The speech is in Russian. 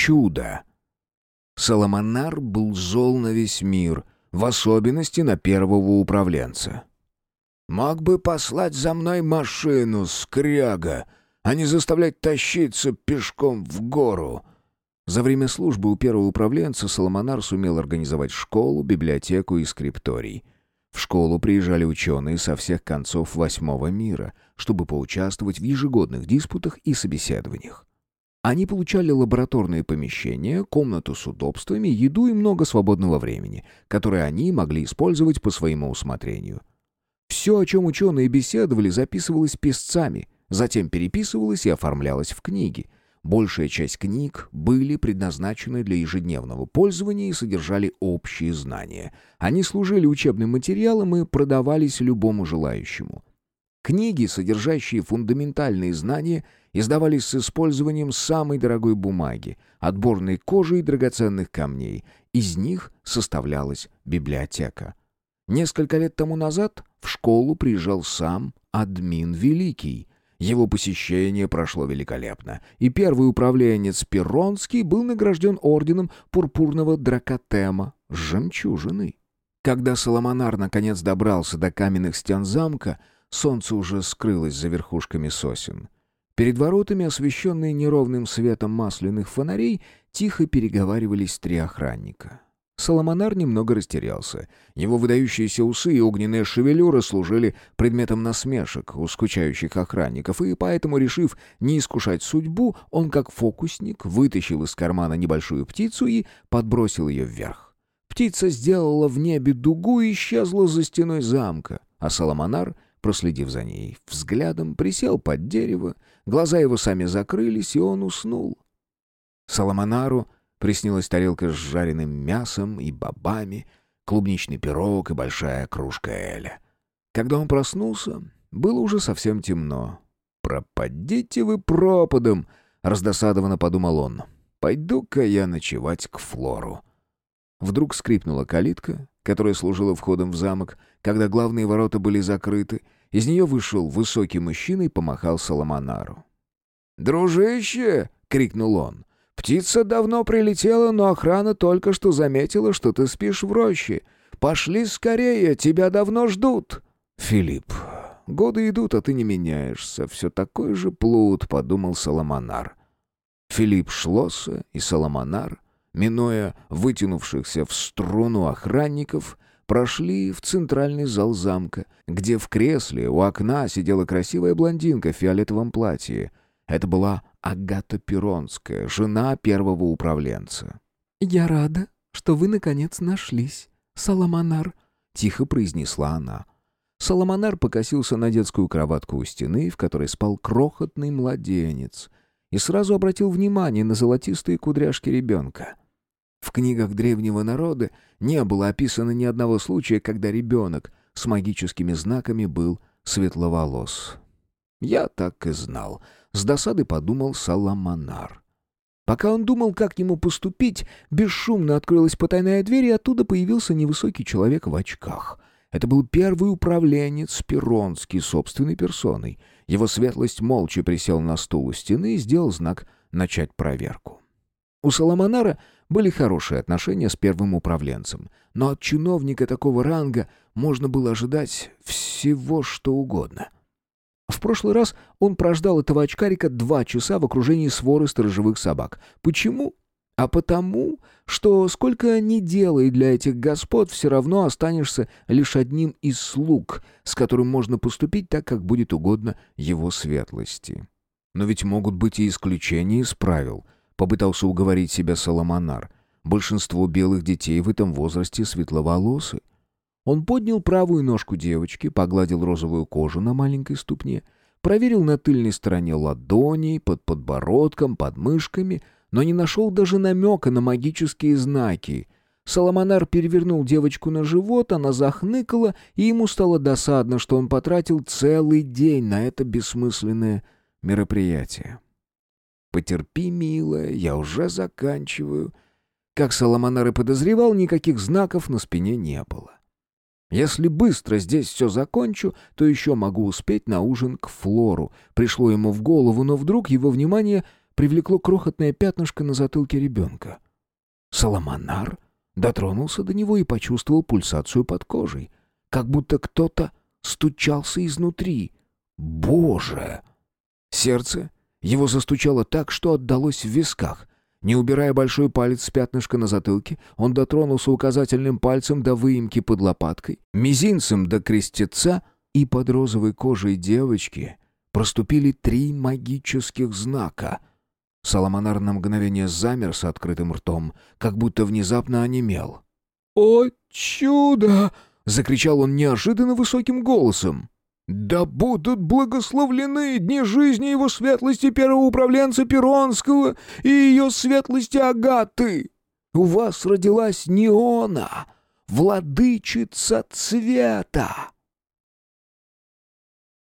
чудо. Соломонар был зол на весь мир, в особенности на первого управленца. «Мог бы послать за мной машину, скряга, а не заставлять тащиться пешком в гору». За время службы у первого управленца Соломонар сумел организовать школу, библиотеку и скрипторий. В школу приезжали ученые со всех концов восьмого мира, чтобы поучаствовать в ежегодных диспутах и собеседованиях. Они получали лабораторные помещения, комнату с удобствами, еду и много свободного времени, которое они могли использовать по своему усмотрению. Все, о чем ученые беседовали, записывалось писцами, затем переписывалось и оформлялось в книги. Большая часть книг были предназначены для ежедневного пользования и содержали общие знания. Они служили учебным материалом и продавались любому желающему. Книги, содержащие фундаментальные знания, издавались с использованием самой дорогой бумаги, отборной кожи и драгоценных камней. Из них составлялась библиотека. Несколько лет тому назад в школу приезжал сам админ Великий. Его посещение прошло великолепно, и первый управленец Перронский был награжден орденом пурпурного дракотема с жемчужиной. Когда Соломонар наконец добрался до каменных стен замка, солнце уже скрылось за верхушками сосен. Перед воротами, освещенные неровным светом масляных фонарей, тихо переговаривались три охранника. Соломонар немного растерялся. Его выдающиеся усы и огненные шевелюры служили предметом насмешек у скучающих охранников, и поэтому, решив не искушать судьбу, он, как фокусник, вытащил из кармана небольшую птицу и подбросил ее вверх. Птица сделала в небе дугу и исчезла за стеной замка, а Соломонар — проследив за ней взглядом, присел под дерево, глаза его сами закрылись, и он уснул. Соломонару приснилась тарелка с жареным мясом и бобами, клубничный пирог и большая кружка эля. Когда он проснулся, было уже совсем темно. «Пропадите вы пропадом!» — раздосадованно подумал он. «Пойду-ка я ночевать к Флору». Вдруг скрипнула калитка, которая служила входом в замок, когда главные ворота были закрыты, из нее вышел высокий мужчина и помахал Соломонару. «Дружище!» — крикнул он. «Птица давно прилетела, но охрана только что заметила, что ты спишь в роще. Пошли скорее, тебя давно ждут!» «Филипп, годы идут, а ты не меняешься. Все такой же плут», — подумал Соломонар. Филипп Шлосса и Соломонар, минуя вытянувшихся в струну охранников, прошли в центральный зал замка, где в кресле у окна сидела красивая блондинка в фиолетовом платье. Это была Агата Перонская, жена первого управленца. «Я рада, что вы, наконец, нашлись, Соломонар», — тихо произнесла она. Соломонар покосился на детскую кроватку у стены, в которой спал крохотный младенец, и сразу обратил внимание на золотистые кудряшки ребенка. В книгах древнего народа не было описано ни одного случая, когда ребенок с магическими знаками был светловолос. Я так и знал. С досады подумал Саламанар. Пока он думал, как ему поступить, бесшумно открылась потайная дверь, и оттуда появился невысокий человек в очках. Это был первый управленец Перонский собственной персоной. Его светлость молча присел на стул у стены и сделал знак «начать проверку». У Соломонара были хорошие отношения с первым управленцем, но от чиновника такого ранга можно было ожидать всего, что угодно. В прошлый раз он прождал этого очкарика два часа в окружении своры сторожевых собак. Почему? А потому, что сколько ни делай для этих господ, все равно останешься лишь одним из слуг, с которым можно поступить так, как будет угодно его светлости. Но ведь могут быть и исключения из правил — Попытался уговорить себя Соломонар. Большинство белых детей в этом возрасте светловолосы. Он поднял правую ножку девочки, погладил розовую кожу на маленькой ступне, проверил на тыльной стороне ладоней, под подбородком, под мышками, но не нашел даже намека на магические знаки. Соломонар перевернул девочку на живот, она захныкала, и ему стало досадно, что он потратил целый день на это бессмысленное мероприятие. «Потерпи, милая, я уже заканчиваю». Как Соломонар и подозревал, никаких знаков на спине не было. Если быстро здесь все закончу, то еще могу успеть на ужин к Флору. Пришло ему в голову, но вдруг его внимание привлекло крохотное пятнышко на затылке ребенка. Соломонар дотронулся до него и почувствовал пульсацию под кожей, как будто кто-то стучался изнутри. «Боже!» Сердце его застучало так, что отдалось в висках. Не убирая большой палец с пятнышка на затылке, он дотронулся указательным пальцем до выемки под лопаткой, мизинцем до крестеца, и под розовой кожей девочки проступили три магических знака. Соломонар на мгновение замер с открытым ртом, как будто внезапно онемел. «О, чудо!» — закричал он неожиданно высоким голосом. «Да будут благословлены дни жизни его светлости первого управленца Перонского и ее светлости Агаты! У вас родилась Неона, владычица цвета!»